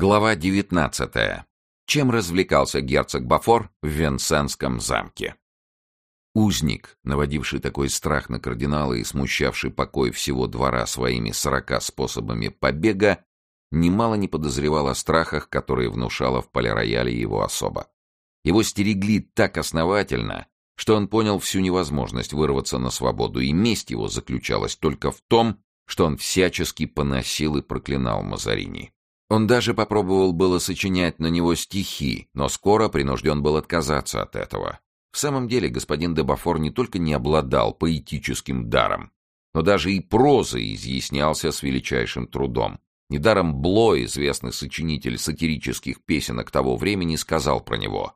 Глава 19. Чем развлекался герцог Бафор в Венсенском замке? Узник, наводивший такой страх на кардинала и смущавший покой всего двора своими сорока способами побега, немало не подозревал о страхах, которые внушала в полирояле его особа. Его стерегли так основательно, что он понял всю невозможность вырваться на свободу, и месть его заключалась только в том, что он всячески поносил и проклинал Мазарини. Он даже попробовал было сочинять на него стихи, но скоро принужден был отказаться от этого. В самом деле господин де Бафор не только не обладал поэтическим даром, но даже и прозой изъяснялся с величайшим трудом. Недаром Бло, известный сочинитель сатирических песенок того времени, сказал про него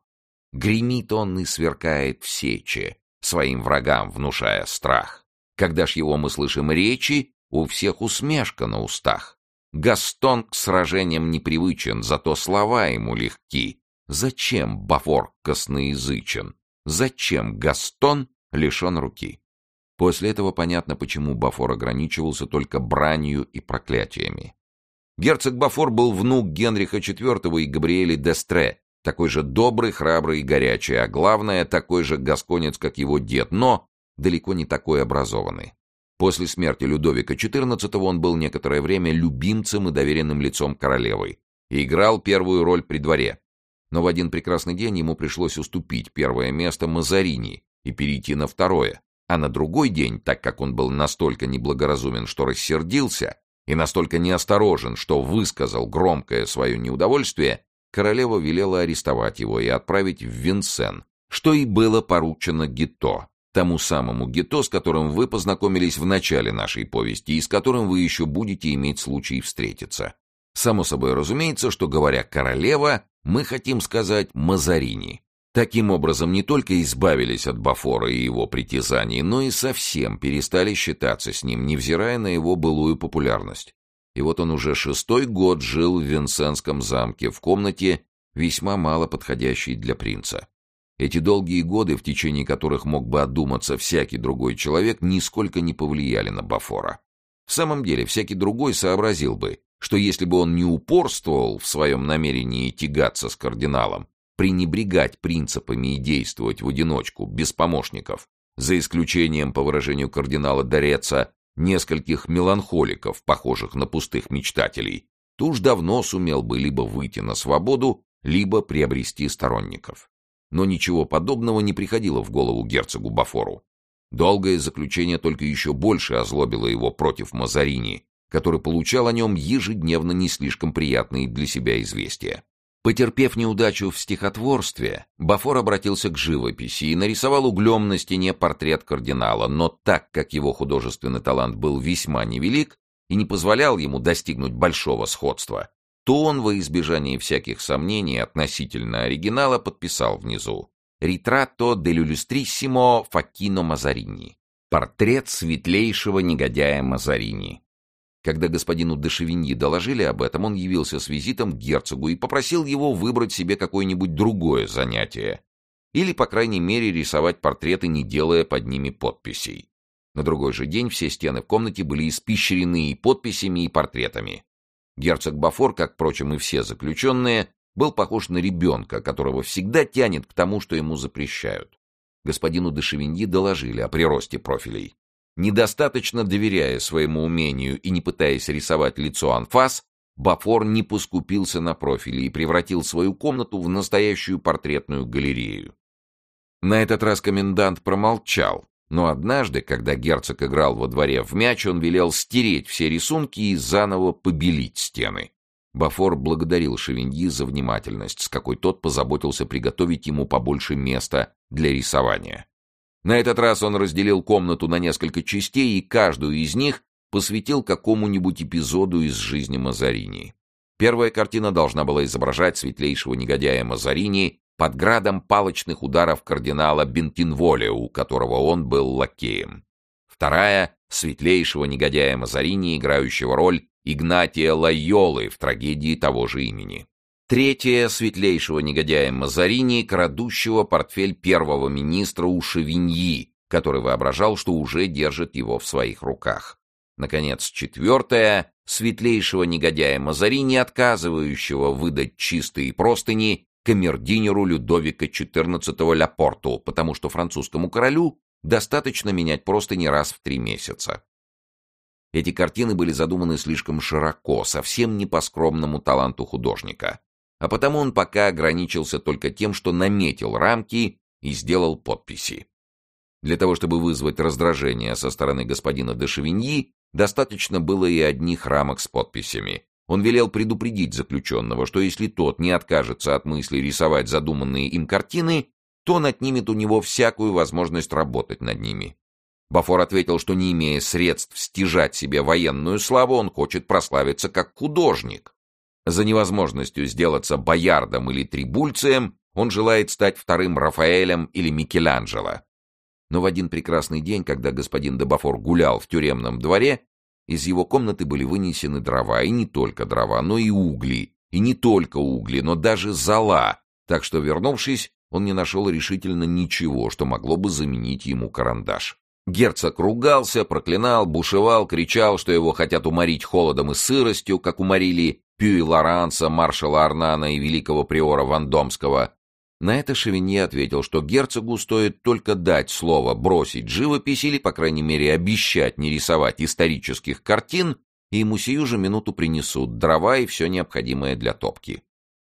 «Гремит он и сверкает в сече, своим врагам внушая страх. Когда ж его мы слышим речи, у всех усмешка на устах. Гастон к сражениям непривычен, зато слова ему легки. Зачем Бафор косноязычен? Зачем Гастон лишен руки? После этого понятно, почему Бафор ограничивался только бранью и проклятиями. Герцог Бафор был внук Генриха IV и Габриэли Дестре, такой же добрый, храбрый и горячий, а главное, такой же гасконец, как его дед, но далеко не такой образованный. После смерти Людовика XIV он был некоторое время любимцем и доверенным лицом королевы и играл первую роль при дворе. Но в один прекрасный день ему пришлось уступить первое место Мазарини и перейти на второе, а на другой день, так как он был настолько неблагоразумен, что рассердился, и настолько неосторожен, что высказал громкое свое неудовольствие, королева велела арестовать его и отправить в Винсен, что и было поручено Гито, тому самому Гето, с которым вы познакомились в начале нашей повести и с которым вы еще будете иметь случай встретиться. Само собой разумеется, что, говоря «королева», мы хотим сказать «Мазарини». Таким образом, не только избавились от Бафора и его притязаний, но и совсем перестали считаться с ним, невзирая на его былую популярность. И вот он уже шестой год жил в Винсенском замке, в комнате, весьма мало подходящей для принца. Эти долгие годы, в течение которых мог бы одуматься всякий другой человек, нисколько не повлияли на Бафора. В самом деле, всякий другой сообразил бы, что если бы он не упорствовал в своем намерении тягаться с кардиналом, пренебрегать принципами и действовать в одиночку, без помощников, за исключением, по выражению кардинала Дореца, нескольких меланхоликов, похожих на пустых мечтателей, то уж давно сумел бы либо выйти на свободу, либо приобрести сторонников но ничего подобного не приходило в голову герцогу Бафору. Долгое заключение только еще больше озлобило его против Мазарини, который получал о нем ежедневно не слишком приятные для себя известия. Потерпев неудачу в стихотворстве, Бафор обратился к живописи и нарисовал углем на стене портрет кардинала, но так как его художественный талант был весьма невелик и не позволял ему достигнуть большого сходства, то он во избежание всяких сомнений относительно оригинала подписал внизу «Ritratto dell'illustrissimo Факино Мазарини» — портрет светлейшего негодяя Мазарини. Когда господину де Шевиньи доложили об этом, он явился с визитом к герцогу и попросил его выбрать себе какое-нибудь другое занятие или, по крайней мере, рисовать портреты, не делая под ними подписей. На другой же день все стены в комнате были испещрены и подписями, и портретами. Герцог Бафор, как, впрочем, и все заключенные, был похож на ребенка, которого всегда тянет к тому, что ему запрещают. Господину де Шевиньи доложили о приросте профилей. Недостаточно доверяя своему умению и не пытаясь рисовать лицо анфас, Бафор не поскупился на профили и превратил свою комнату в настоящую портретную галерею. На этот раз комендант промолчал, но однажды, когда герцог играл во дворе в мяч, он велел стереть все рисунки и заново побелить стены. Бафор благодарил Шевиньи за внимательность, с какой тот позаботился приготовить ему побольше места для рисования. На этот раз он разделил комнату на несколько частей и каждую из них посвятил какому-нибудь эпизоду из жизни Мазарини. Первая картина должна была изображать светлейшего негодяя Мазарини под градом палочных ударов кардинала Бентинволе, у которого он был лакеем. Вторая — светлейшего негодяя Мазарини, играющего роль Игнатия Лайолы в трагедии того же имени. Третья — светлейшего негодяя Мазарини, крадущего портфель первого министра у Шевиньи, который воображал, что уже держит его в своих руках. Наконец, четвертая светлейшего негодяя Мазари, не отказывающего выдать чистые простыни камердинеру Людовика XIV Ляпорту, потому что французскому королю достаточно менять простыни раз в три месяца. Эти картины были задуманы слишком широко, совсем не по скромному таланту художника, а потому он пока ограничился только тем, что наметил рамки и сделал подписи. Для того, чтобы вызвать раздражение со стороны господина де достаточно было и одних рамок с подписями. Он велел предупредить заключенного, что если тот не откажется от мысли рисовать задуманные им картины, то он отнимет у него всякую возможность работать над ними. Бафор ответил, что не имея средств стяжать себе военную славу, он хочет прославиться как художник. За невозможностью сделаться боярдом или трибульцием он желает стать вторым Рафаэлем или Микеланджело. Но в один прекрасный день, когда господин де Бафор гулял в тюремном дворе, из его комнаты были вынесены дрова, и не только дрова, но и угли, и не только угли, но даже зола, так что, вернувшись, он не нашел решительно ничего, что могло бы заменить ему карандаш. Герцог ругался, проклинал, бушевал, кричал, что его хотят уморить холодом и сыростью, как уморили Пюи Лоранса, маршала Арнана и великого приора Вандомского. На это Шевинье ответил, что герцогу стоит только дать слово бросить живопись или, по крайней мере, обещать не рисовать исторических картин, и ему сию же минуту принесут дрова и все необходимое для топки.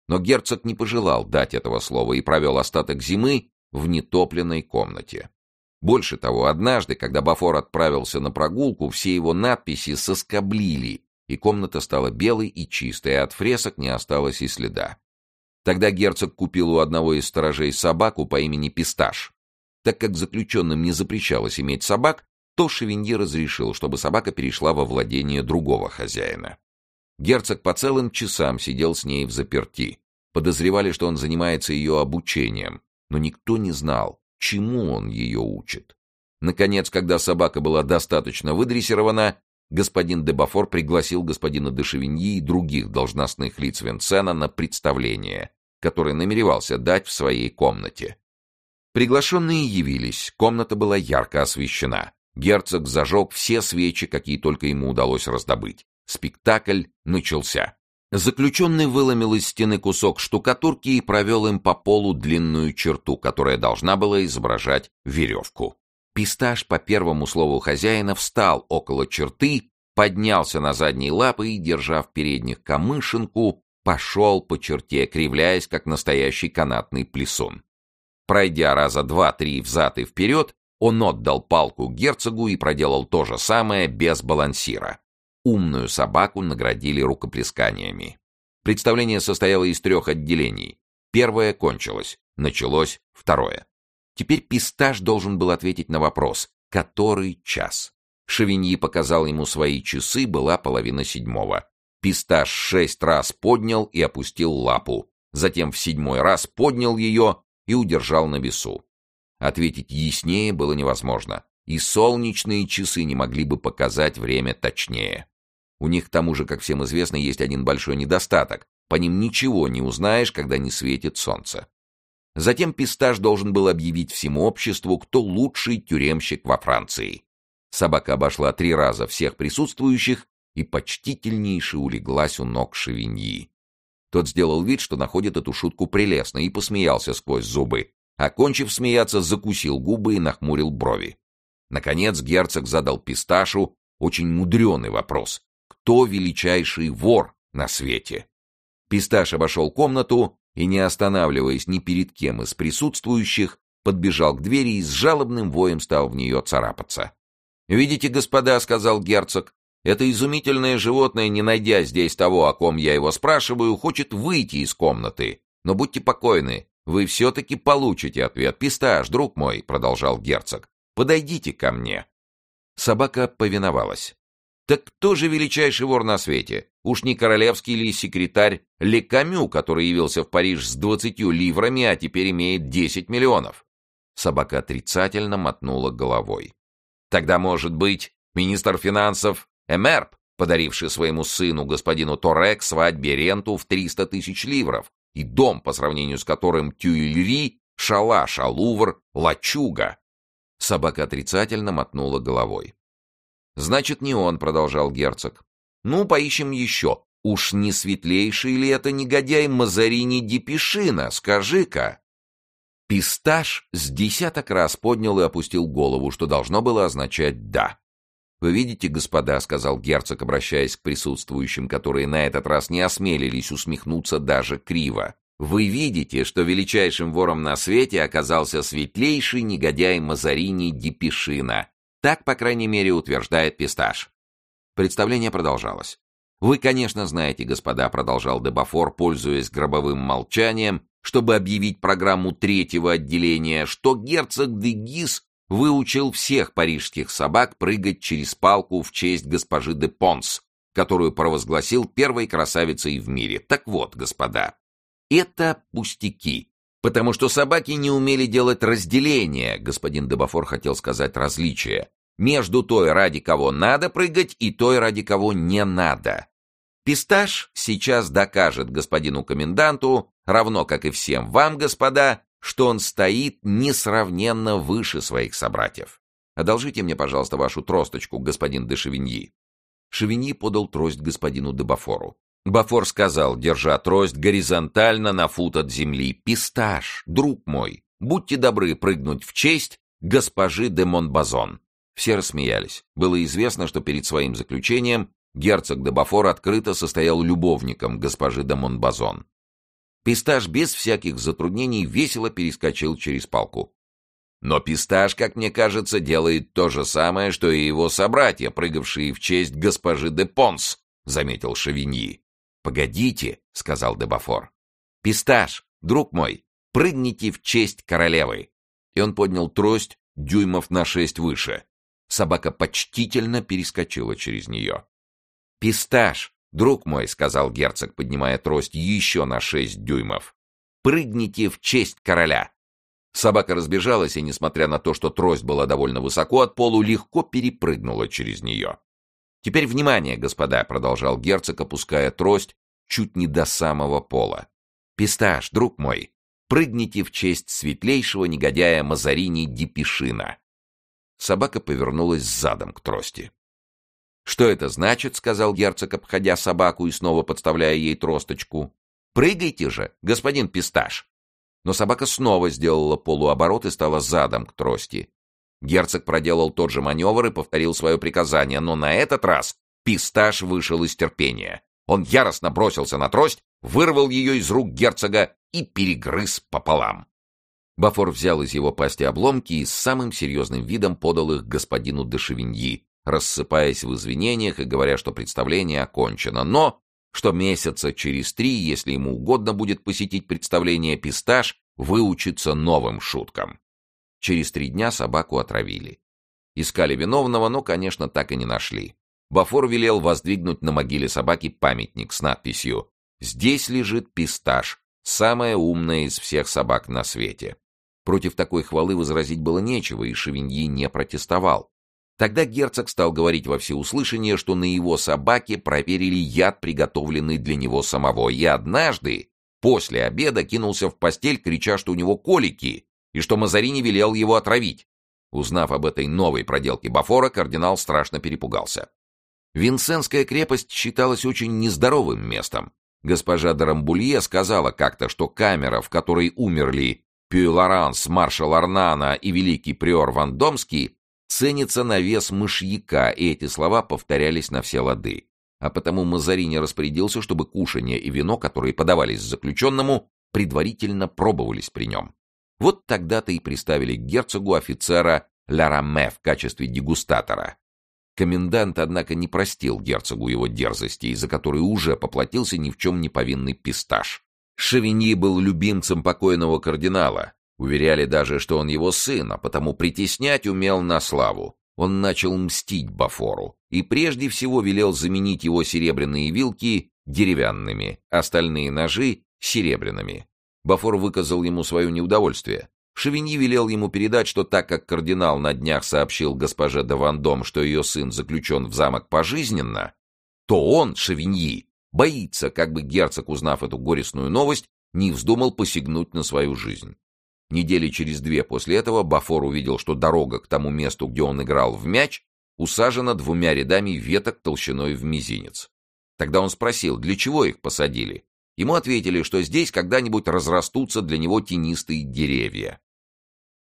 Но герцог не пожелал дать этого слова и провел остаток зимы в нетопленной комнате. Больше того, однажды, когда Бафор отправился на прогулку, все его надписи соскоблили, и комната стала белой и чистой, а от фресок не осталось и следа. Тогда герцог купил у одного из сторожей собаку по имени Писташ. Так как заключенным не запрещалось иметь собак, то Шевинье разрешил, чтобы собака перешла во владение другого хозяина. Герцог по целым часам сидел с ней в заперти. Подозревали, что он занимается ее обучением, но никто не знал, чему он ее учит. Наконец, когда собака была достаточно выдрессирована, господин Дебафор пригласил господина де Шевиньи и других должностных лиц Венцена на представление, которое намеревался дать в своей комнате. Приглашенные явились, комната была ярко освещена. Герцог зажег все свечи, какие только ему удалось раздобыть. Спектакль начался. Заключенный выломил из стены кусок штукатурки и провел им по полу длинную черту, которая должна была изображать веревку. Писташ по первому слову хозяина встал около черты, поднялся на задние лапы и, держа в передних камышинку, пошел по черте, кривляясь, как настоящий канатный плесун. Пройдя раза два-три взад и вперед, он отдал палку герцогу и проделал то же самое без балансира. Умную собаку наградили рукоплесканиями. Представление состояло из трех отделений. Первое кончилось, началось второе. Теперь Пистаж должен был ответить на вопрос «Который час?». Шевиньи показал ему свои часы, была половина седьмого. Пистаж шесть раз поднял и опустил лапу, затем в седьмой раз поднял ее и удержал на весу. Ответить яснее было невозможно, и солнечные часы не могли бы показать время точнее. У них, к тому же, как всем известно, есть один большой недостаток. По ним ничего не узнаешь, когда не светит солнце. Затем Пистаж должен был объявить всему обществу, кто лучший тюремщик во Франции. Собака обошла три раза всех присутствующих и почтительнейше улеглась у ног Шевиньи. Тот сделал вид, что находит эту шутку прелестной, и посмеялся сквозь зубы. Окончив смеяться, закусил губы и нахмурил брови. Наконец герцог задал Писташу очень мудреный вопрос кто величайший вор на свете. Писташ обошел комнату и, не останавливаясь ни перед кем из присутствующих, подбежал к двери и с жалобным воем стал в нее царапаться. «Видите, господа», — сказал герцог, — «это изумительное животное, не найдя здесь того, о ком я его спрашиваю, хочет выйти из комнаты. Но будьте покойны, вы все-таки получите ответ. Писташ, друг мой», — продолжал герцог, — «подойдите ко мне». Собака повиновалась. Так кто же величайший вор на свете? Уж не королевский ли секретарь Лекамю, который явился в Париж с двадцатью ливрами, а теперь имеет десять миллионов? Собака отрицательно мотнула головой. Тогда, может быть, министр финансов Эмерп, подаривший своему сыну, господину Торек, свадьбе ренту в триста тысяч ливров, и дом, по сравнению с которым Тюильри, шалаш, а Лувр — лачуга. Собака отрицательно мотнула головой. «Значит, не он», — продолжал герцог. Ну, поищем еще. Уж не светлейший ли это негодяй Мазарини Депешина, скажи-ка?» Писташ с десяток раз поднял и опустил голову, что должно было означать «да». «Вы видите, господа», — сказал герцог, обращаясь к присутствующим, которые на этот раз не осмелились усмехнуться даже криво. «Вы видите, что величайшим вором на свете оказался светлейший негодяй Мазарини Депешина. Так, по крайней мере, утверждает Писташ». Представление продолжалось. «Вы, конечно, знаете, господа», — продолжал Дебафор, пользуясь гробовым молчанием, чтобы объявить программу третьего отделения, что герцог де Гис выучил всех парижских собак прыгать через палку в честь госпожи де Понс, которую провозгласил первой красавицей в мире. Так вот, господа, это пустяки, потому что собаки не умели делать разделение, господин Дебафор хотел сказать различие, между той, ради кого надо прыгать, и той, ради кого не надо. Писташ сейчас докажет господину коменданту, равно как и всем вам, господа, что он стоит несравненно выше своих собратьев. Одолжите мне, пожалуйста, вашу тросточку, господин де Шевиньи. Шевиньи подал трость господину де Бафору. Бафор сказал, держа трость горизонтально на фут от земли, «Писташ, друг мой, будьте добры прыгнуть в честь госпожи де Монбазон». Все рассмеялись. Было известно, что перед своим заключением герцог де Бафор открыто состоял любовником госпожи де Монбазон. Пистаж без всяких затруднений весело перескочил через палку. Но Пистаж, как мне кажется, делает то же самое, что и его собратья, прыгавшие в честь госпожи де Понс, — заметил Шавиньи. — Погодите, — сказал Дебафор. — Пистаж, друг мой, прыгните в честь королевы. И он поднял трость дюймов на шесть выше. Собака почтительно перескочила через нее. — Пистаж, «Друг мой», — сказал герцог, поднимая трость еще на шесть дюймов, — «прыгните в честь короля». Собака разбежалась и, несмотря на то, что трость была довольно высоко от полу, легко перепрыгнула через нее. «Теперь внимание, господа», — продолжал герцог, опуская трость чуть не до самого пола. «Писташ, друг мой, прыгните в честь светлейшего негодяя Мазарини Дипишина». Собака повернулась задом к трости. «Что это значит?» — сказал герцог, обходя собаку и снова подставляя ей тросточку. «Прыгайте же, господин Писташ!» Но собака снова сделала полуоборот и стала задом к трости. Герцог проделал тот же маневр и повторил свое приказание, но на этот раз Писташ вышел из терпения. Он яростно бросился на трость, вырвал ее из рук герцога и перегрыз пополам. Бафор взял из его пасти обломки и с самым серьезным видом подал их господину де Шевиньи, рассыпаясь в извинениях и говоря, что представление окончено, но что месяца через три, если ему угодно будет посетить представление «Пистаж», выучится новым шуткам. Через три дня собаку отравили. Искали виновного, но, конечно, так и не нашли. Бафор велел воздвигнуть на могиле собаки памятник с надписью «Здесь лежит Пистаж, самая умная из всех собак на свете». Против такой хвалы возразить было нечего, и Шевиньи не протестовал. Тогда герцог стал говорить во всеуслышание, что на его собаке проверили яд, приготовленный для него самого, и однажды, после обеда, кинулся в постель, крича, что у него колики, и что Мазарини велел его отравить. Узнав об этой новой проделке Бафора, кардинал страшно перепугался. Винсенская крепость считалась очень нездоровым местом. Госпожа Дарамбулье сказала как-то, что камера, в которой умерли Пюй-Лоранс, маршал Арнана и великий приор Вандомский, ценится на вес мышьяка, и эти слова повторялись на все лады. А потому Мазарини распорядился, чтобы кушанье и вино, которые подавались заключенному, предварительно пробовались при нем. Вот тогда-то и приставили к герцогу офицера Лараме в качестве дегустатора. Комендант, однако, не простил герцогу его дерзости, за которую уже поплатился ни в чем не повинный пистаж. Шевиньи был любимцем покойного кардинала, Уверяли даже, что он его сын, а потому притеснять умел на славу. Он начал мстить Бафору и прежде всего велел заменить его серебряные вилки деревянными, остальные ножи — серебряными. Бафор выказал ему свое неудовольствие. Шевиньи велел ему передать, что так как кардинал на днях сообщил госпоже де Вандом, что ее сын заключен в замок пожизненно, то он, Шевиньи, боится, как бы герцог, узнав эту горестную новость, не вздумал посягнуть на свою жизнь. Недели через две после этого Бафор увидел, что дорога к тому месту, где он играл в мяч, усажена двумя рядами веток толщиной в мизинец. Тогда он спросил, для чего их посадили. Ему ответили, что здесь когда-нибудь разрастутся для него тенистые деревья.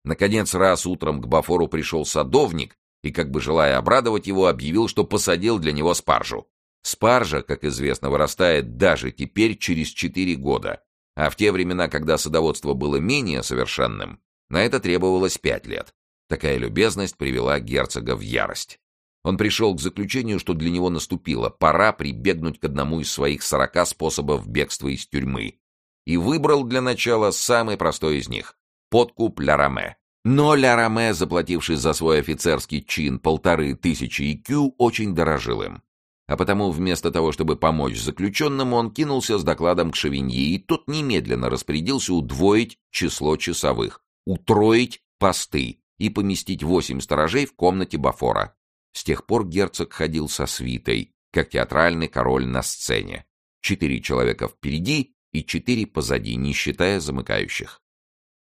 Наконец, раз утром к Бафору пришел садовник и, как бы желая обрадовать его, объявил, что посадил для него спаржу. Спаржа, как известно, вырастает даже теперь через четыре года, а в те времена, когда садоводство было менее совершенным, на это требовалось пять лет. Такая любезность привела герцога в ярость. Он пришел к заключению, что для него наступила пора прибегнуть к одному из своих сорока способов бегства из тюрьмы, и выбрал для начала самый простой из них — подкуп Ля Раме. Но Ля Раме, заплативший за свой офицерский чин полторы тысячи икю, очень дорожил им. А потому вместо того, чтобы помочь заключенному, он кинулся с докладом к Шавиньи, и тот немедленно распорядился удвоить число часовых, утроить посты и поместить восемь сторожей в комнате Бафора. С тех пор герцог ходил со свитой, как театральный король на сцене. Четыре человека впереди и четыре позади, не считая замыкающих.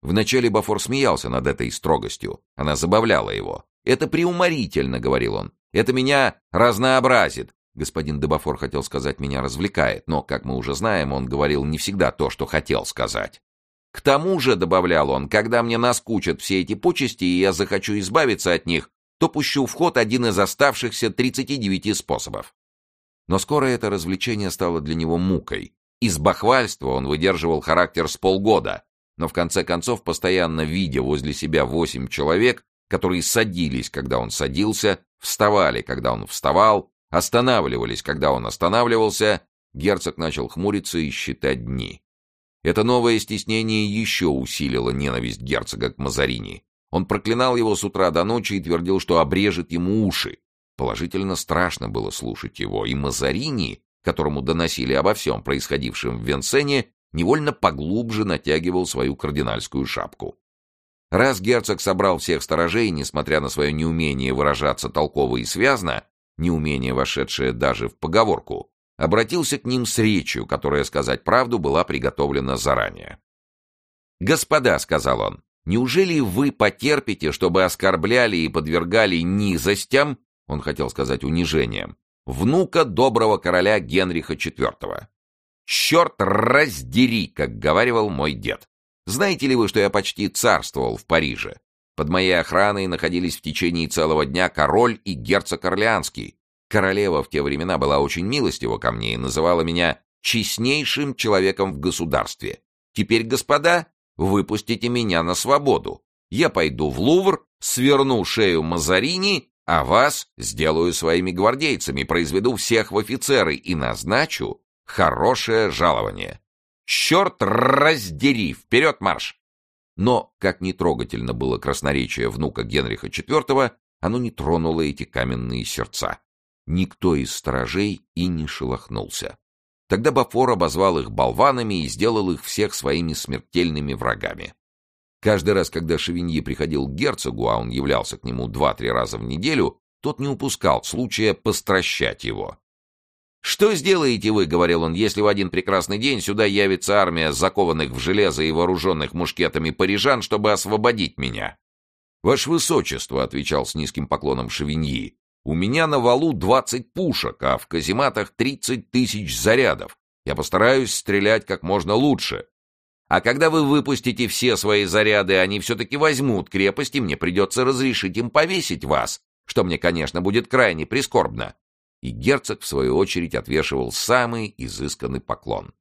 Вначале Бафор смеялся над этой строгостью. Она забавляла его. «Это приуморительно», — говорил он. «Это меня разнообразит». Господин Дебафор хотел сказать «меня развлекает», но, как мы уже знаем, он говорил не всегда то, что хотел сказать. «К тому же», — добавлял он, — «когда мне наскучат все эти почести, и я захочу избавиться от них, то пущу в ход один из оставшихся 39 способов. Но скоро это развлечение стало для него мукой. Из бахвальства он выдерживал характер с полгода, но в конце концов, постоянно видя возле себя восемь человек, которые садились, когда он садился, вставали, когда он вставал, останавливались, когда он останавливался, герцог начал хмуриться и считать дни. Это новое стеснение еще усилило ненависть герцога к Мазарини. Он проклинал его с утра до ночи и твердил, что обрежет ему уши. Положительно страшно было слушать его, и Мазарини, которому доносили обо всем происходившем в Венсене, невольно поглубже натягивал свою кардинальскую шапку. Раз герцог собрал всех сторожей, несмотря на свое неумение выражаться толково и связно, неумение, вошедшее даже в поговорку, обратился к ним с речью, которая, сказать правду, была приготовлена заранее. «Господа», — сказал он, Неужели вы потерпите, чтобы оскорбляли и подвергали низостям, он хотел сказать унижением, внука доброго короля Генриха IV? Черт раздери, как говаривал мой дед. Знаете ли вы, что я почти царствовал в Париже? Под моей охраной находились в течение целого дня король и герцог Орлеанский. Королева в те времена была очень милостива ко мне и называла меня честнейшим человеком в государстве. Теперь, господа, Выпустите меня на свободу. Я пойду в Лувр, сверну шею Мазарини, а вас сделаю своими гвардейцами, произведу всех в офицеры и назначу хорошее жалование. Черт раздери! Вперед марш! Но, как не трогательно было красноречие внука Генриха IV, оно не тронуло эти каменные сердца. Никто из сторожей и не шелохнулся. Тогда Бафор обозвал их болванами и сделал их всех своими смертельными врагами. Каждый раз, когда Шевиньи приходил к герцогу, а он являлся к нему два-три раза в неделю, тот не упускал случая постращать его. «Что сделаете вы, — говорил он, — если в один прекрасный день сюда явится армия закованных в железо и вооруженных мушкетами парижан, чтобы освободить меня?» «Ваше Высочество, — отвечал с низким поклоном Шевиньи, у меня на валу двадцать пушек, а в казематах тридцать тысяч зарядов. Я постараюсь стрелять как можно лучше. А когда вы выпустите все свои заряды, они все-таки возьмут крепость, и мне придется разрешить им повесить вас, что мне, конечно, будет крайне прискорбно. И герцог, в свою очередь, отвешивал самый изысканный поклон.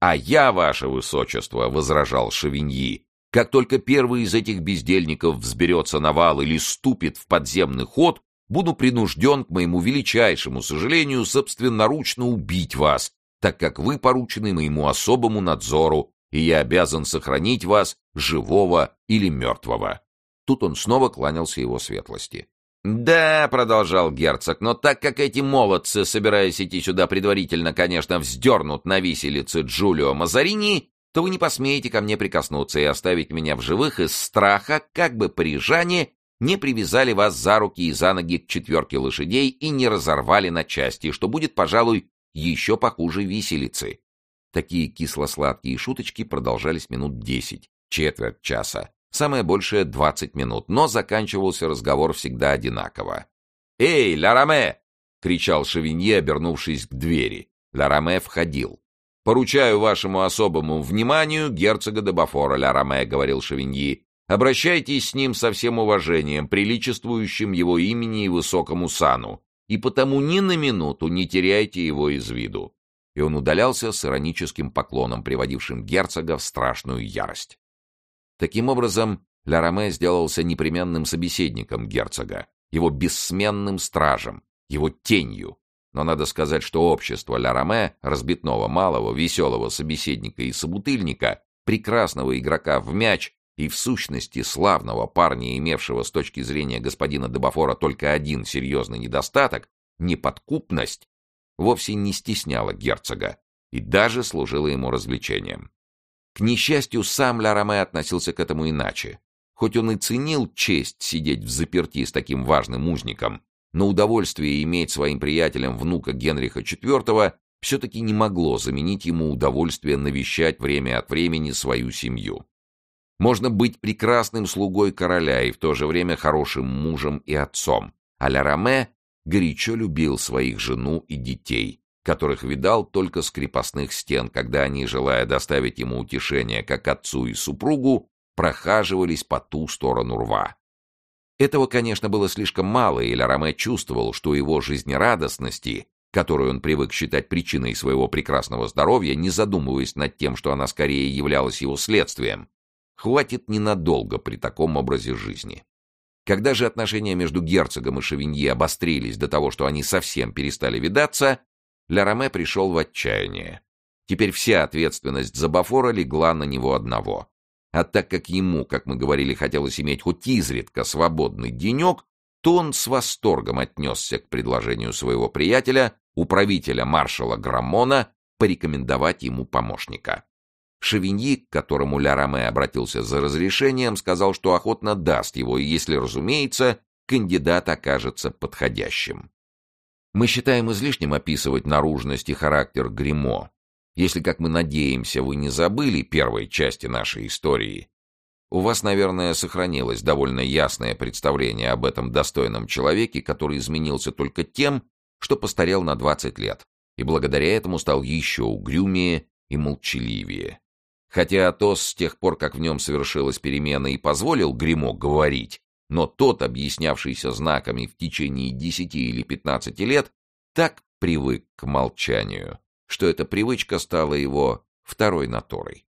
«А я, ваше высочество», — возражал Шавиньи, — «как только первый из этих бездельников взберется на вал или ступит в подземный ход, буду принужден, к моему величайшему сожалению, собственноручно убить вас, так как вы поручены моему особому надзору, и я обязан сохранить вас, живого или мертвого». Тут он снова кланялся его светлости. «Да», — продолжал герцог, — «но так как эти молодцы, собираясь идти сюда предварительно, конечно, вздернут на виселице Джулио Мазарини, то вы не посмеете ко мне прикоснуться и оставить меня в живых из страха, как бы парижане не привязали вас за руки и за ноги к четверке лошадей и не разорвали на части, что будет, пожалуй, еще похуже виселицы. Такие кисло-сладкие шуточки продолжались минут десять, четверть часа, самое большее двадцать минут, но заканчивался разговор всегда одинаково. «Эй, Лараме!» — кричал Шевинье, обернувшись к двери. Лараме входил. «Поручаю вашему особому вниманию герцога де Бафора, Лараме», — говорил Шевиньи. «Обращайтесь с ним со всем уважением, приличествующим его имени и высокому сану, и потому ни на минуту не теряйте его из виду». И он удалялся с ироническим поклоном, приводившим герцога в страшную ярость. Таким образом, Лараме сделался непременным собеседником герцога, его бессменным стражем, его тенью. Но надо сказать, что общество Ля разбитного малого, веселого собеседника и собутыльника, прекрасного игрока в мяч и, в сущности, славного парня, имевшего с точки зрения господина Дебафора только один серьезный недостаток — неподкупность, вовсе не стесняло герцога и даже служила ему развлечением. К несчастью, сам Ля относился к этому иначе. Хоть он и ценил честь сидеть в заперти с таким важным узником, но удовольствие иметь своим приятелем внука Генриха IV все-таки не могло заменить ему удовольствие навещать время от времени свою семью. Можно быть прекрасным слугой короля и в то же время хорошим мужем и отцом, а Ля Раме горячо любил своих жену и детей, которых видал только с крепостных стен, когда они, желая доставить ему утешение как отцу и супругу, прохаживались по ту сторону рва. Этого, конечно, было слишком мало, и Лараме чувствовал, что его жизнерадостности, которую он привык считать причиной своего прекрасного здоровья, не задумываясь над тем, что она скорее являлась его следствием, хватит ненадолго при таком образе жизни. Когда же отношения между герцогом и Шевиньи обострились до того, что они совсем перестали видаться, Ля пришел в отчаяние. Теперь вся ответственность за Бафора легла на него одного. А так как ему, как мы говорили, хотелось иметь хоть изредка свободный денек, то он с восторгом отнесся к предложению своего приятеля, управителя маршала Граммона, порекомендовать ему помощника. Шевиньи, к которому Ля Раме обратился за разрешением, сказал, что охотно даст его, если, разумеется, кандидат окажется подходящим. Мы считаем излишним описывать наружность и характер Гримо, если, как мы надеемся, вы не забыли первой части нашей истории, у вас, наверное, сохранилось довольно ясное представление об этом достойном человеке, который изменился только тем, что постарел на 20 лет, и благодаря этому стал еще угрюмее и молчаливее. Хотя Атос с тех пор, как в нем совершилась перемена и позволил Гримо говорить, но тот, объяснявшийся знаками в течение десяти или пятнадцати лет, так привык к молчанию, что эта привычка стала его второй натурой.